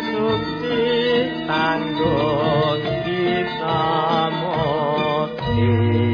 sukti tanggung kita mati.